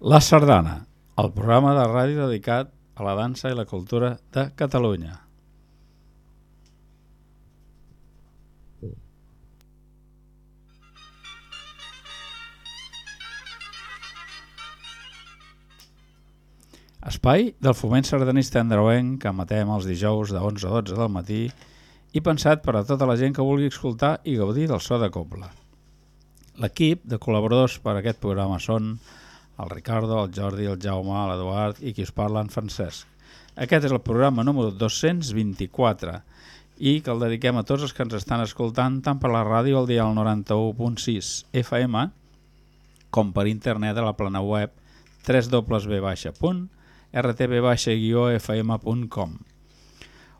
La Sardana, el programa de ràdio dedicat a la dansa i la cultura de Catalunya. Espai del foment sardanista andreuenc que emetem els dijous de 11 a 12 del matí i pensat per a tota la gent que vulgui escoltar i gaudir del so de cobla. L'equip de col·laboradors per a aquest programa són el Ricardo, el Jordi, el Jaume, l'Eduard i qui us parla, en Francesc. Aquest és el programa número 224 i que el dediquem a tots els que ens estan escoltant tant per la ràdio al dia 91.6 FM com per internet a la plana web www.rtb-fm.com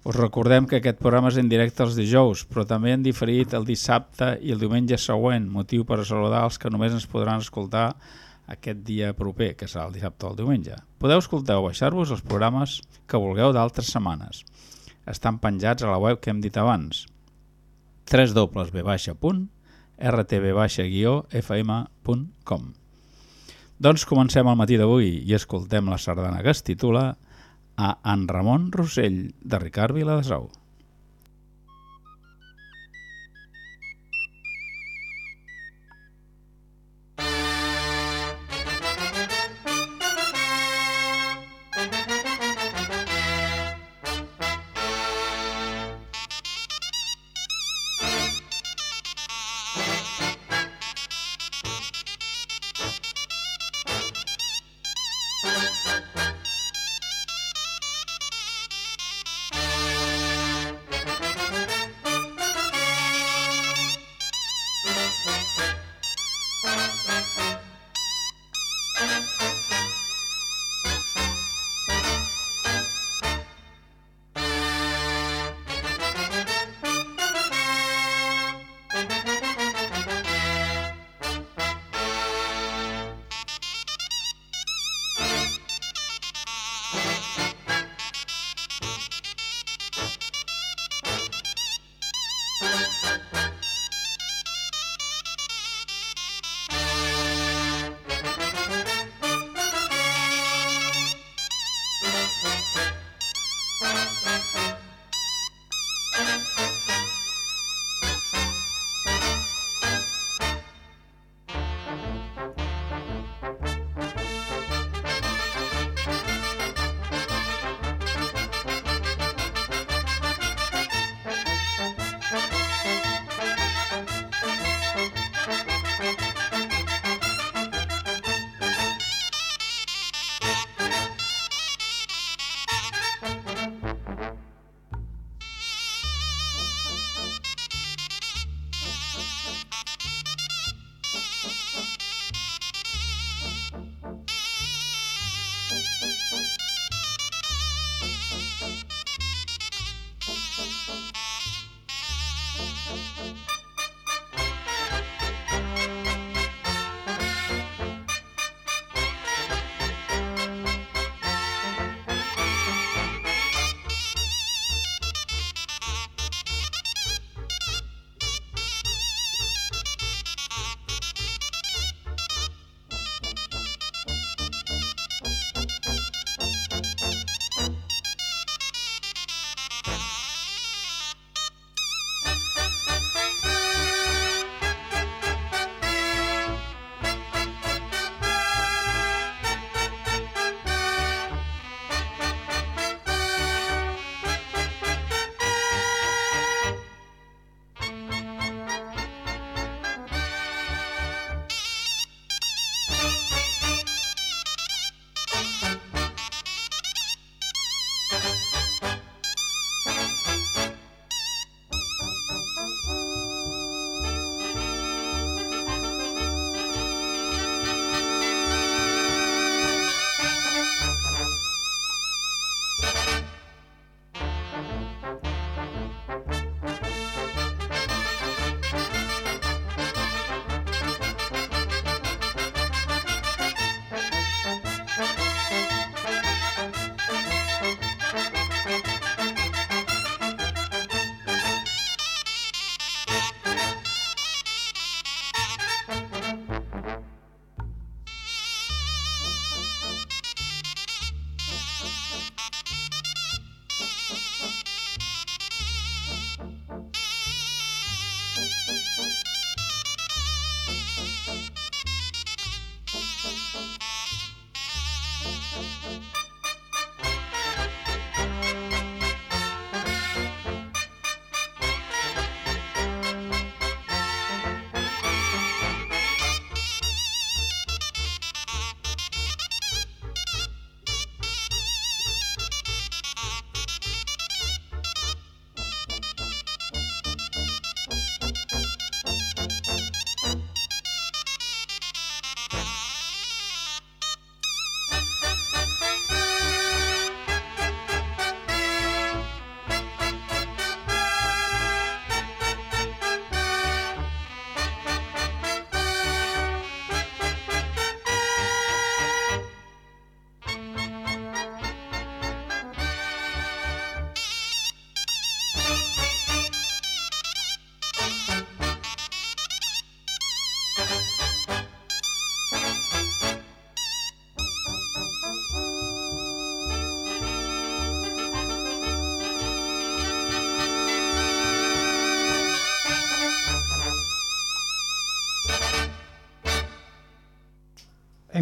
Us recordem que aquest programa és en directe els dijous, però també en diferit el dissabte i el diumenge següent, motiu per saludar els que només ens podran escoltar aquest dia proper, que serà el dissabte o el diumenge. Podeu escoltar o baixar-vos els programes que vulgueu d'altres setmanes. Estan penjats a la web que hem dit abans, www.rtb-fm.com Doncs comencem el matí d'avui i escoltem la sardana que es titula a En Ramon Rossell, de Ricard Viladesau.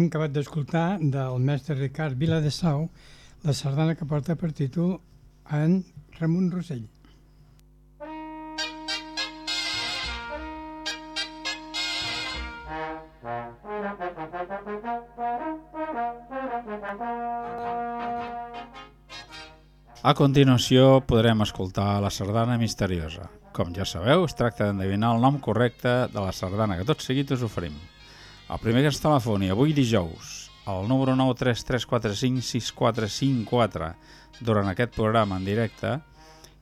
Acabat d'escoltar del mestre Ricard Viladesau la sardana que porta per títol en Ramon Rossell. A continuació podrem escoltar la sardana misteriosa. Com ja sabeu, es tracta d'endevinar el nom correcte de la sardana que tot seguit us oferim. El primer que ens telefoni avui dijous, al número 933456454, durant aquest programa en directe,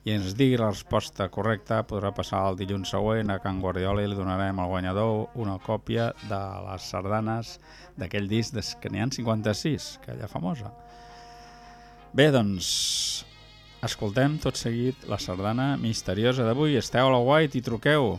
i ens digui la resposta correcta, podrà passar el dilluns següent a Can Guardiola i li donarem al guanyador una còpia de les sardanes d'aquell disc que n'hi ha 56, aquella famosa. Bé, doncs, escoltem tot seguit la sardana misteriosa d'avui. Esteu a la White i truqueu.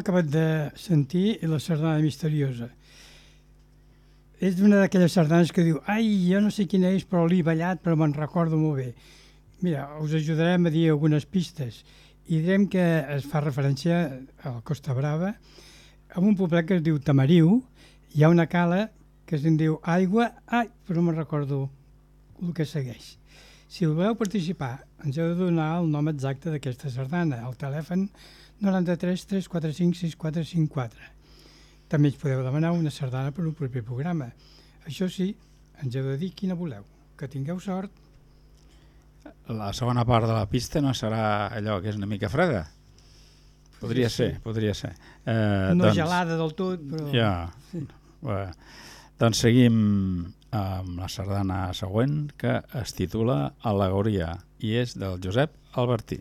Acabat de sentir la sardana misteriosa. És una d'aquelles sardanes que diu ai, jo no sé quina és, però l'he ballat, però me'n recordo molt bé. Mira, us ajudarem a dir algunes pistes i direm que es fa referència a la Costa Brava a un poblet que es diu Tamariu, hi ha una cala que es diu Aigua, ai, però no me'n recordo el que segueix. Si voleu participar, ens heu de donar el nom exacte d'aquesta sardana, al telèfon 93 345 6454. També ens podeu demanar una sardana per un proper programa. Això sí, ens heu de dir quina voleu. Que tingueu sort. La segona part de la pista no serà allò que és una mica freda? Podria Sí, sí. ser, podria ser. Eh, No gelada del tot, però... Ja. Sí. Bé, doncs seguim amb la sardana següent que es titula Al·legoria i és del Josep Albertí.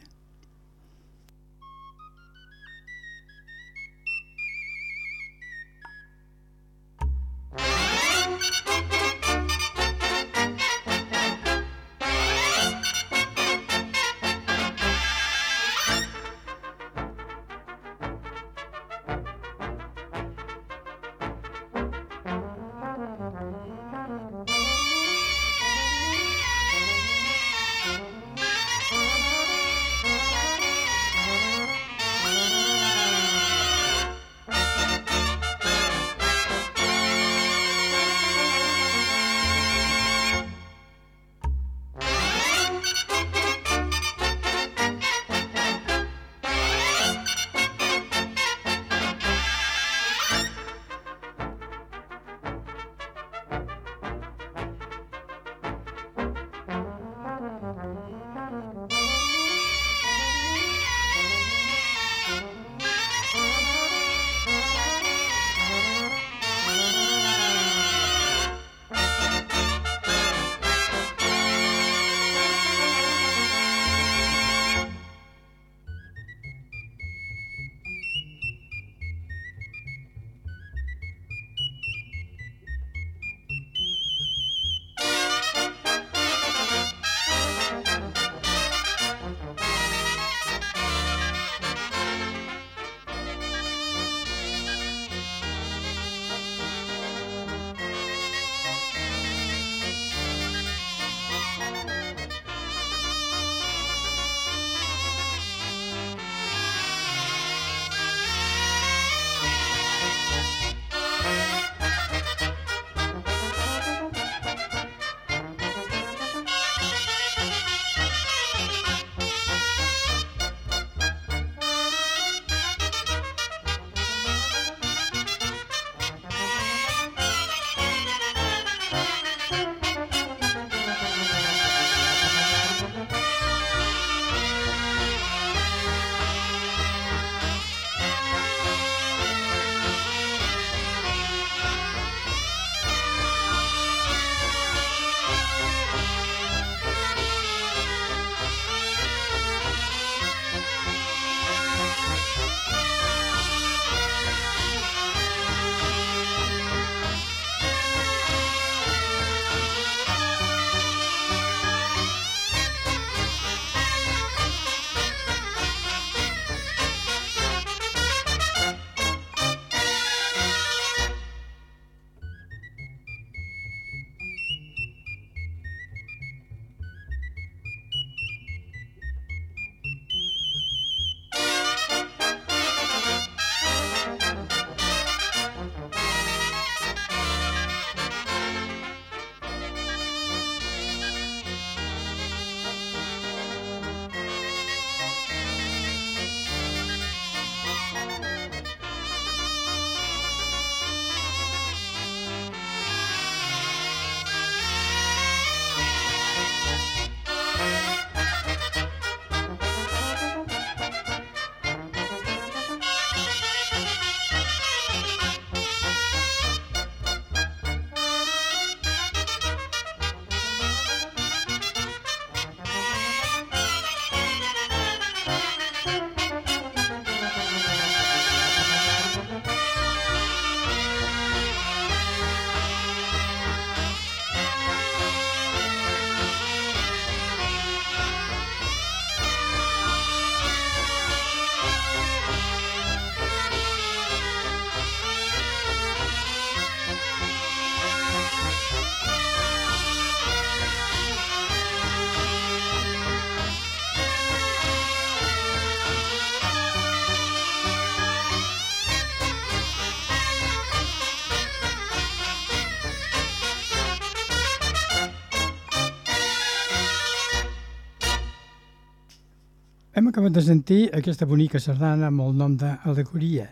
Acabat de sentir aquesta bonica sardana amb el nom d'Alegoria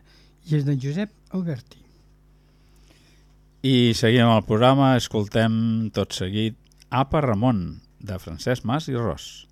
i és d'en Josep Alberti. I seguim el programa, escoltem tot seguit Apa Ramon, de Francesc Mas i Ros.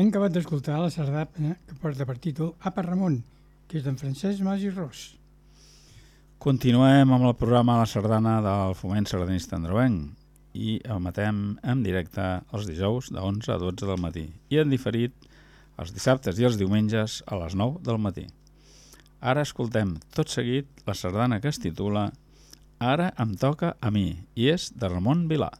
Hem acabat d'escoltar la sardana que porta per títol Apa Ramon, que és d'en Francesc Mas i Ros. Continuem amb el programa La Sardana del Foment Sardanista Androvenc i emetem en directe els dijous de 11 a 12 del matí i en diferit els dissabtes i els diumenges a les 9 del matí. Ara escoltem tot seguit la sardana que es titula Ara em toca a mi, i és de Ramon Vilà.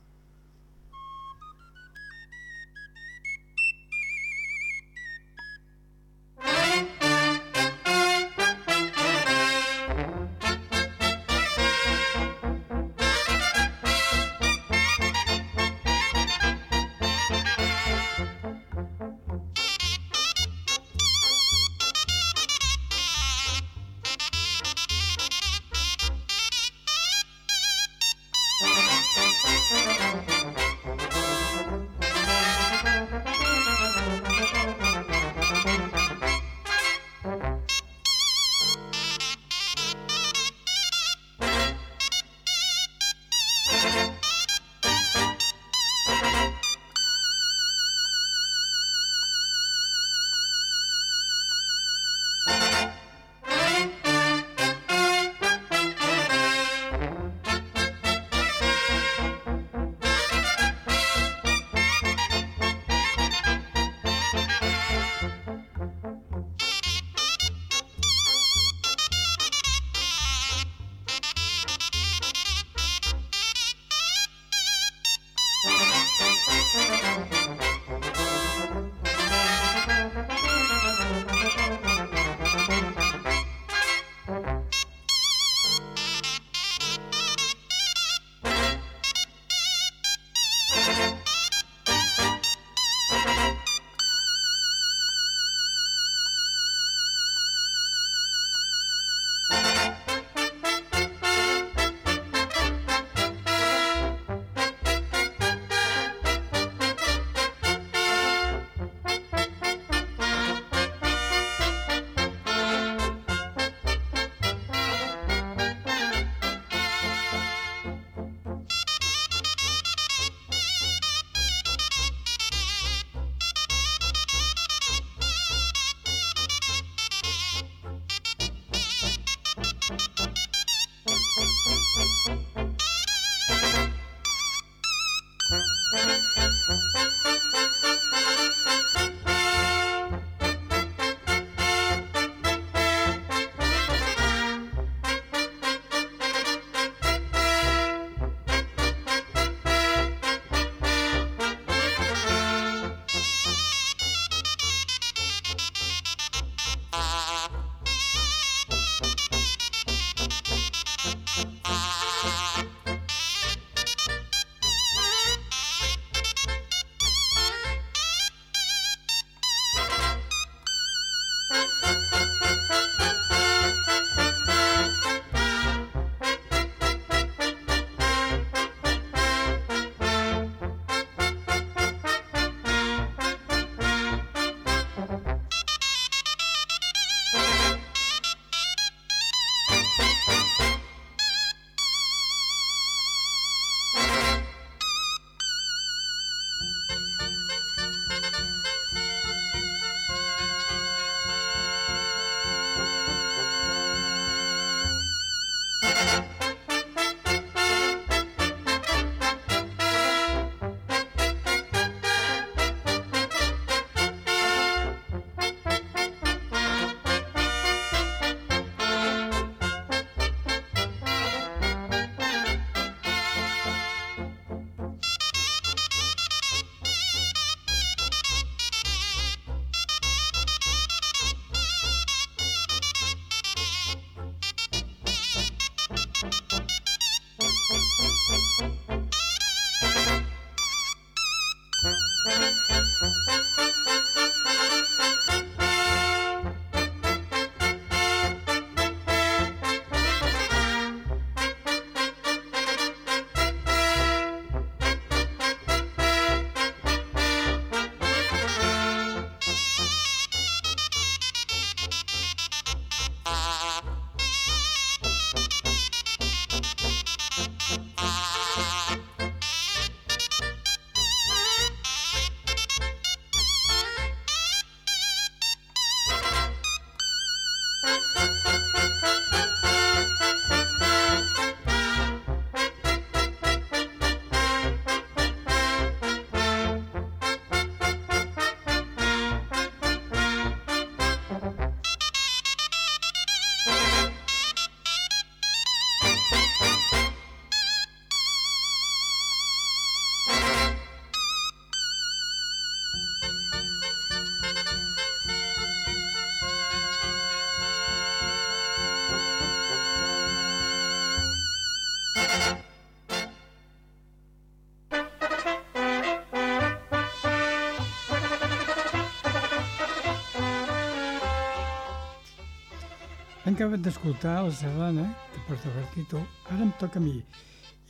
Acabat d'escoltar la sardana que porta per títol Ara em toca a mi.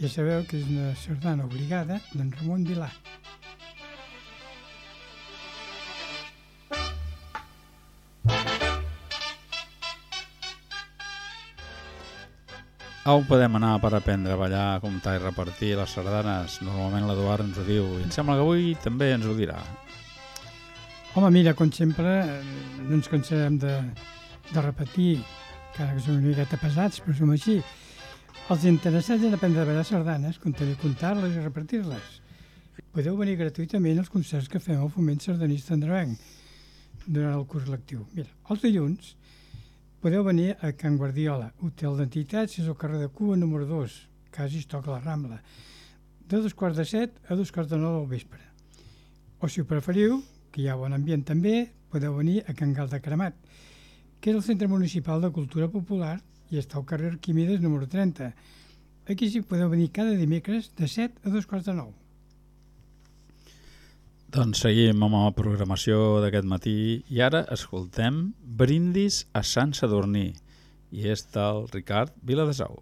Ja sabeu que és una sardana obligada d'en Ramon Vilà. On podem anar per aprendre a ballar, comptar i repartir les sardanes? Normalment l'Eduard ens ho diu i em sembla que avui també ens ho dirà. Home, mira, com sempre, no ens cansarem de, de repetir, encara que som una miqueta pesats, però som així. Els interessats en aprendre a ballar sardanes, com també comptar-les i repartir-les. Podeu venir gratuïtament als concerts que fem al Foment Sardanista Androvenc durant el curs lectiu. Mira, els dilluns podeu venir a Can Guardiola, Hotel d'Entitats, és al carrer de Cuba número 2, quasi es toca la Rambla, de dos quarts de set a dos quarts de nou del vespre. O si ho preferiu, que hi ha bon ambient també, podeu venir a Can Gal de Cremat, que és el Centre Municipal de Cultura Popular i està al carrer Arquímedes número 30. Aquí sí podeu venir cada dimecres de 7 a dos quarts de nou. Doncs seguim amb la programació d'aquest matí i ara escoltem Brindis a Sant Sadurní i és del Ricard Viladesau.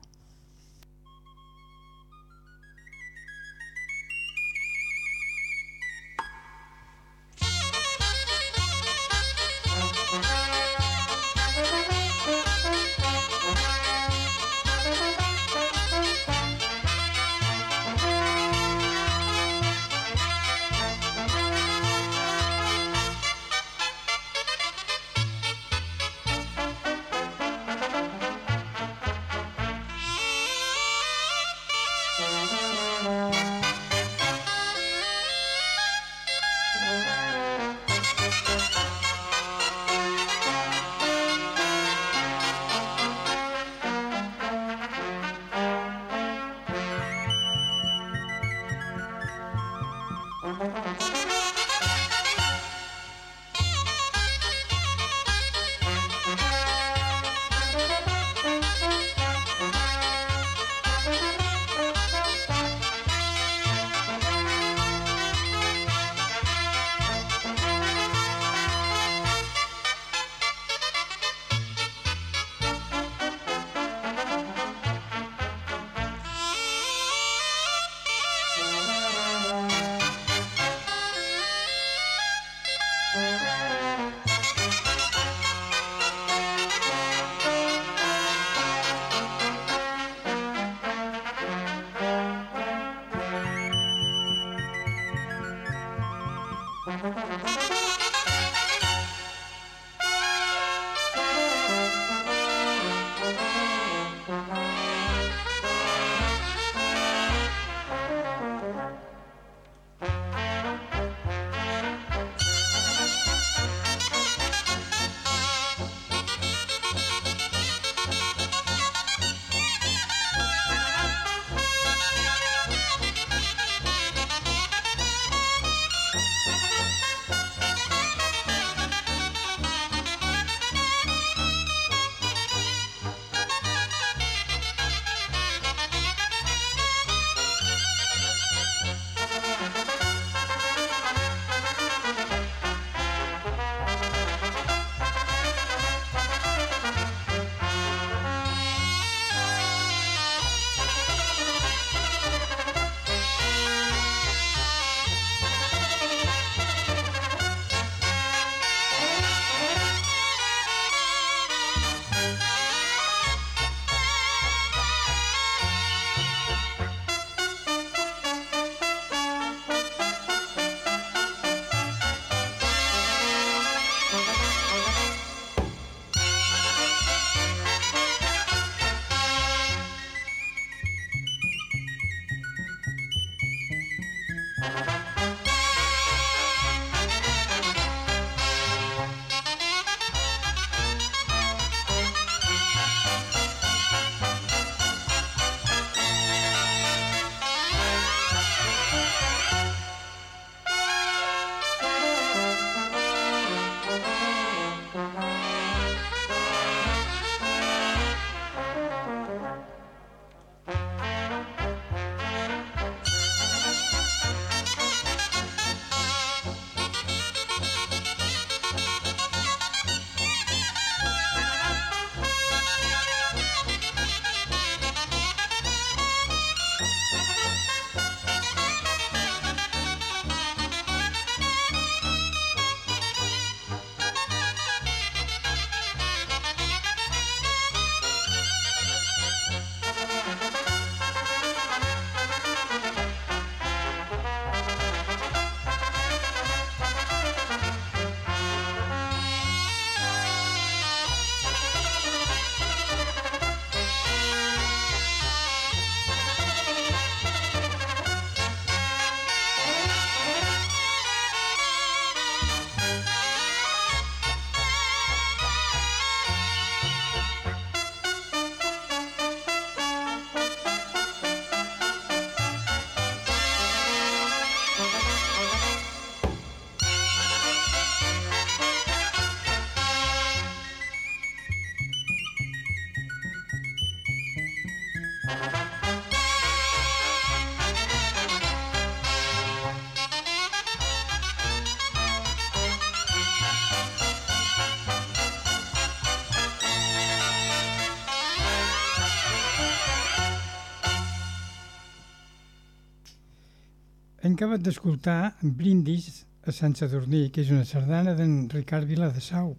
Acabat d'escoltar Brindis a Sant Sadurní, que és una sardana d'en Ricard Vila de Sau.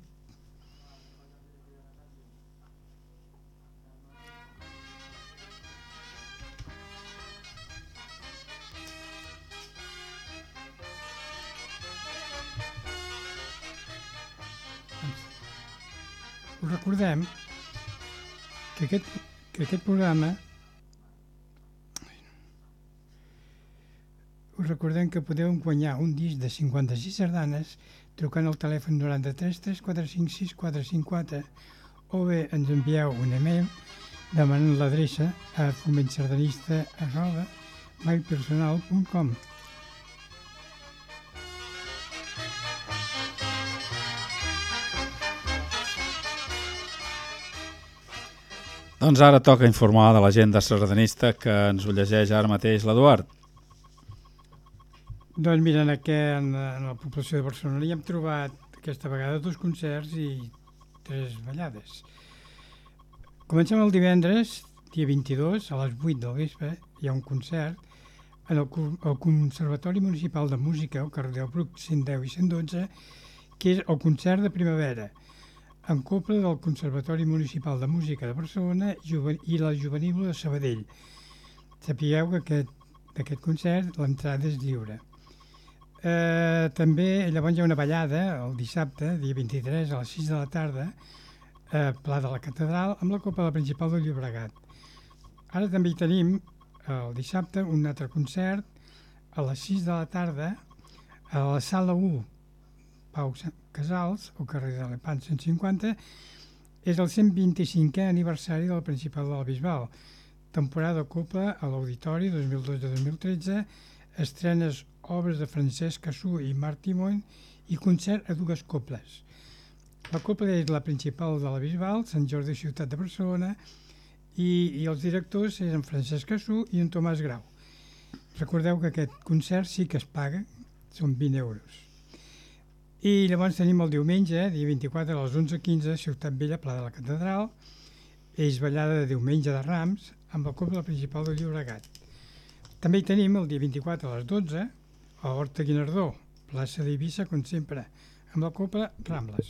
Us recordem que aquest, que aquest programa recordem que podeu guanyar un disc de 56 sardanes trucant al telèfon 93 3456 454 o bé ens envieu un email demanant l'adreça a fomentsardanista arroba mailpersonal.com Doncs ara toca informar de l'agenda sardanista que ens ho llegeix ara mateix l'Eduard. Doncs mira, en, aquest, en, en la població de Barcelona hi hem trobat aquesta vegada dos concerts i tres ballades. Comencem el divendres, dia 22, a les 8 del vespre, hi ha un concert en el, el Conservatori Municipal de Música, al carrer del Bruc 110 i 112, que és el concert de primavera, en copla del Conservatori Municipal de Música de Barcelona i la Juvenívola de Sabadell. Sapigueu que aquest, d'aquest concert l'entrada és lliure. Eh, també llavors hi ha una ballada el dissabte, dia 23, a les 6 de la tarda, a Pla de la Catedral, amb la Copa de la Principal del Llobregat. Ara també hi tenim el dissabte un altre concert a les 6 de la tarda a la sala 1 Pau Sa- Casals, al carrer de Lepant 150, és el 125è aniversari del Principal de la Bisbal. Temporada Copa a l'Auditori 2012-2013, estrenes obres de Francesc Cassú i Marc Timon i concert a dues coples. La copla és la principal de la Bisbal, Sant Jordi Ciutat de Barcelona, i, i els directors eren Francesc Cassú i en Tomàs Grau. Recordeu que aquest concert sí que es paga, són 20 euros. I llavors tenim el diumenge, dia 24 a les 11.15, Ciutat Vella, Pla de la Catedral, és ballada de diumenge de Rams, amb el cobla principal del Llobregat. També hi tenim el dia 24 a les 12, a Horta Guinardó, plaça d'Eivissa, com sempre, amb la Copa Rambles.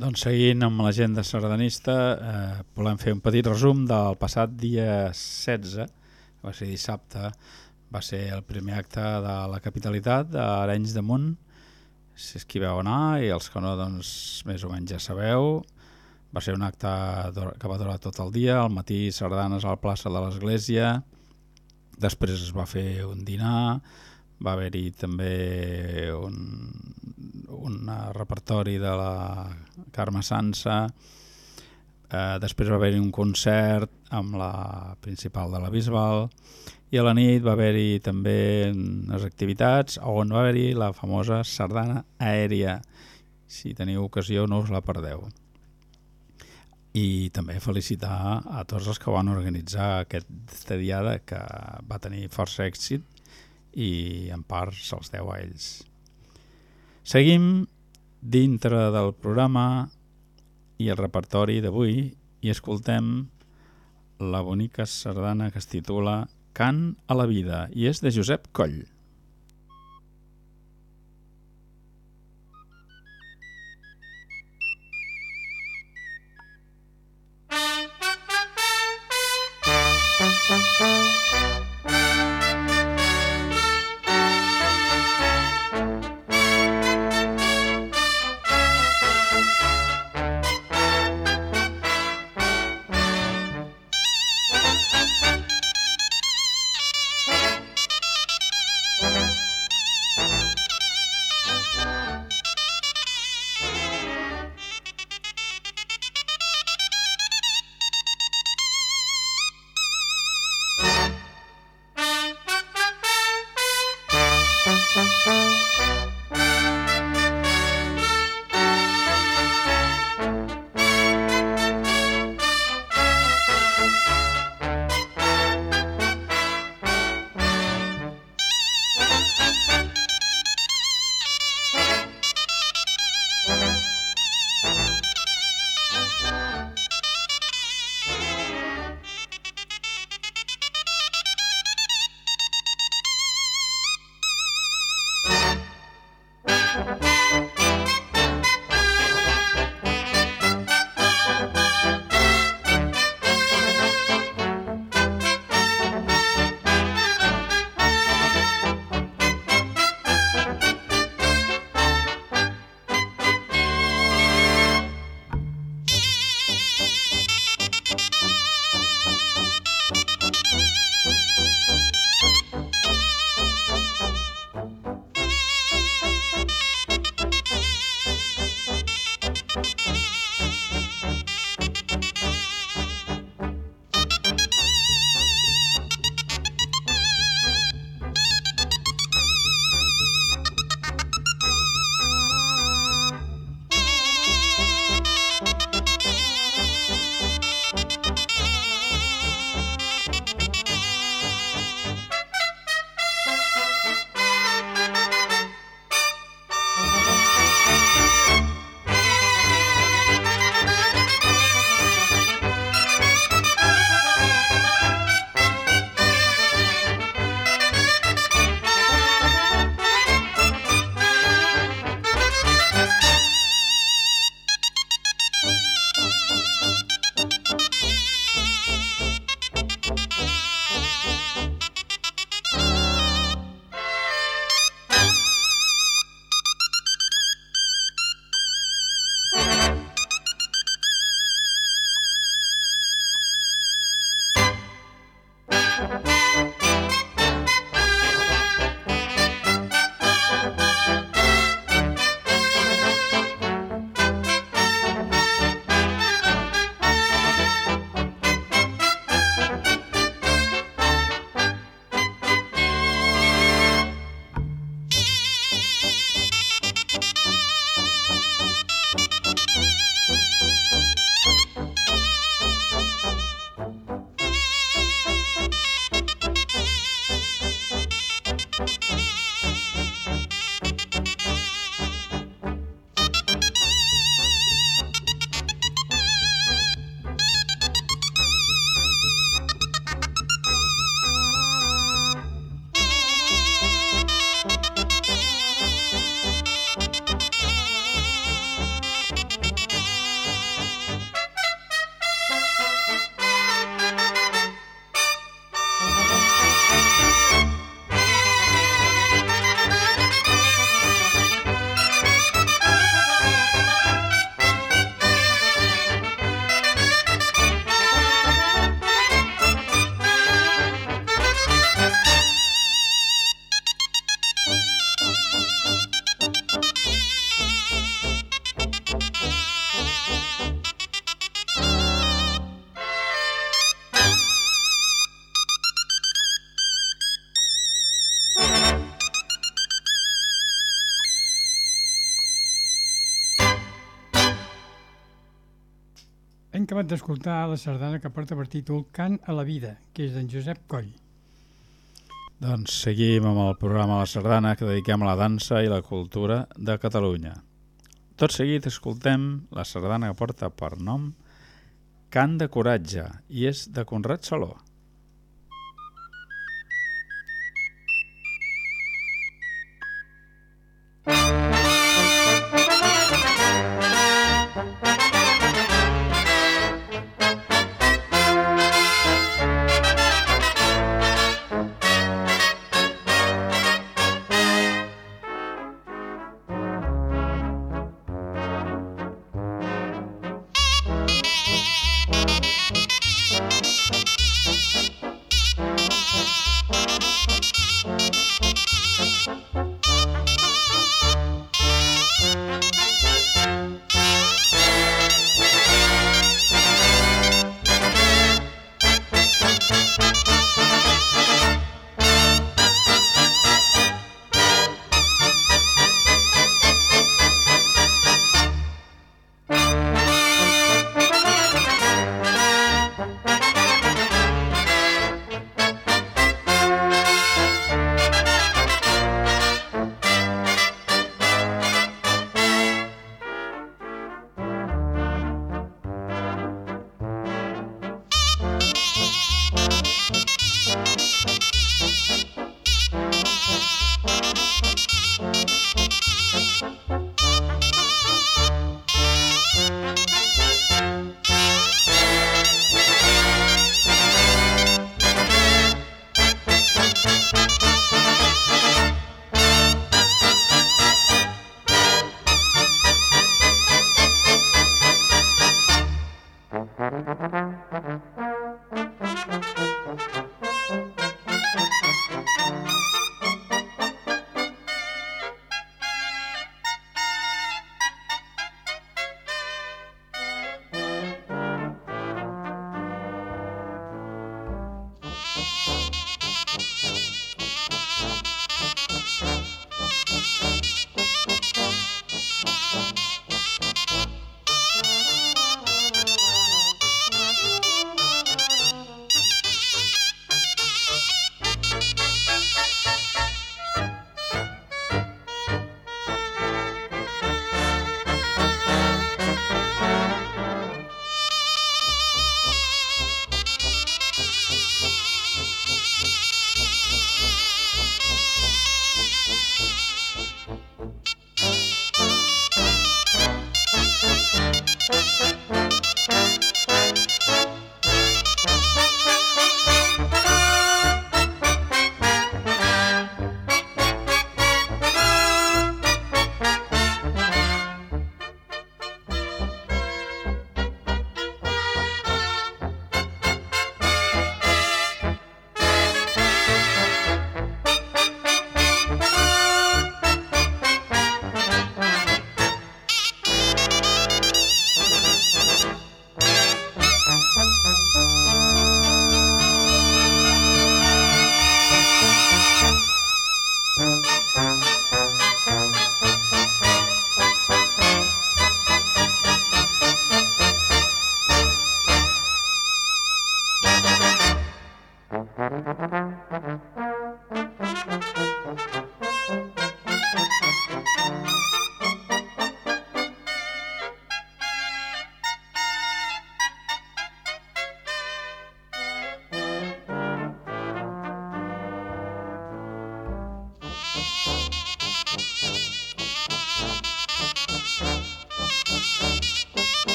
Doncs seguint amb l'agenda sardanista, eh, volem fer un petit resum del passat dia 16, que va ser dissabte, va ser el primer acte de la capitalitat d'Arenys de Munt, si és qui veu anar, i els que no, doncs més o menys ja sabeu. Va ser un acte que va durar tot el dia, al matí sardanes a la plaça de l'Església, després es va fer un dinar, va haver-hi també un, un repertori de la Carme Sansa, eh, després va haver-hi un concert amb la principal de la Bisbal i a la nit va haver-hi també unes activitats on va haver-hi la famosa sardana aèria. Si teniu ocasió no us la perdeu. I també felicitar a tots els que van organitzar aquesta diada que va tenir força èxit i en part se'ls deu a ells. Seguim dintre del programa i el repertori d'avui i escoltem la bonica sardana que es titula Cant a la vida i és de Josep Coll. 嗯嗯 acabat d'escoltar la sardana que porta per títol Cant a la vida, que és d'en Josep Coll. Doncs seguim amb el programa La Sardana que dediquem a la dansa i la cultura de Catalunya. Tot seguit escoltem la sardana que porta per nom Cant de Coratge i és de Conrad Saló.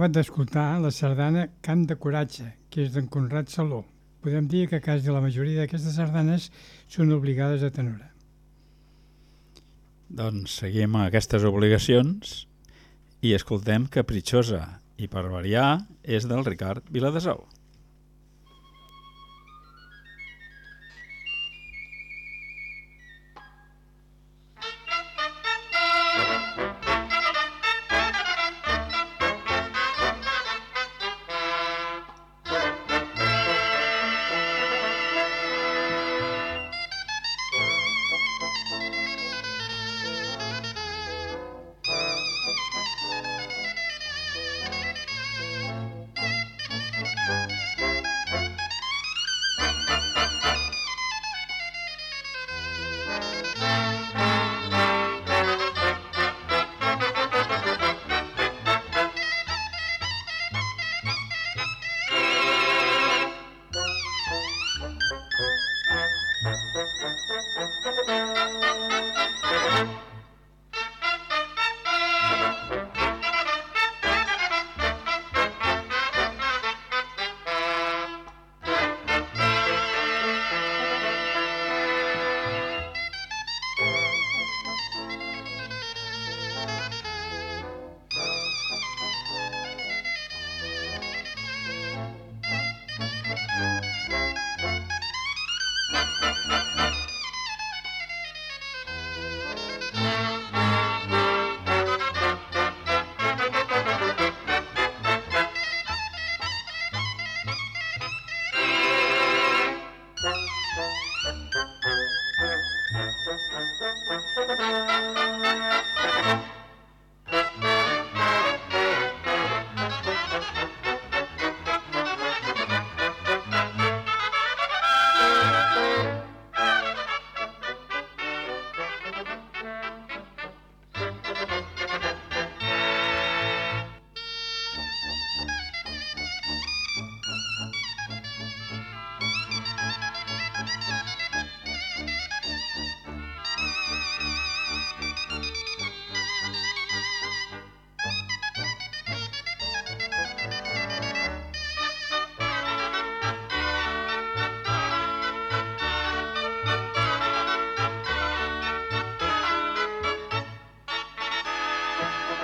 Acabat d'escoltar la sardana Cant de Coratge, que és d'en Conrad Saló. Podem dir que quasi la majoria d'aquestes sardanes són obligades a tenora. Doncs seguim aquestes obligacions i escoltem Capritxosa i per variar és del Ricard Viladesau.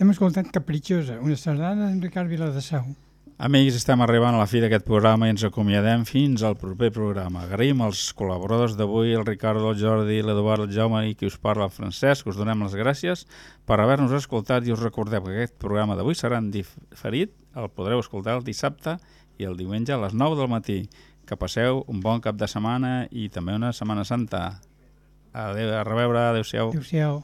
hem escoltat Capritxosa, una sardana d'en Ricard Viladasau. Amics, estem arribant a la fi d'aquest programa i ens acomiadem fins al proper programa. Agraïm als col·laboradors d'avui, el Ricardo, el Jordi, l'Eduard, el Jaume i qui us parla, el Francesc. Us donem les gràcies per haver-nos escoltat i us recordeu que aquest programa d'avui serà en diferit. El podreu escoltar el dissabte i el diumenge a les 9 del matí. Que passeu un bon cap de setmana i també una Setmana Santa. Adéu, a reveure, adéu-siau. Adéu-siau.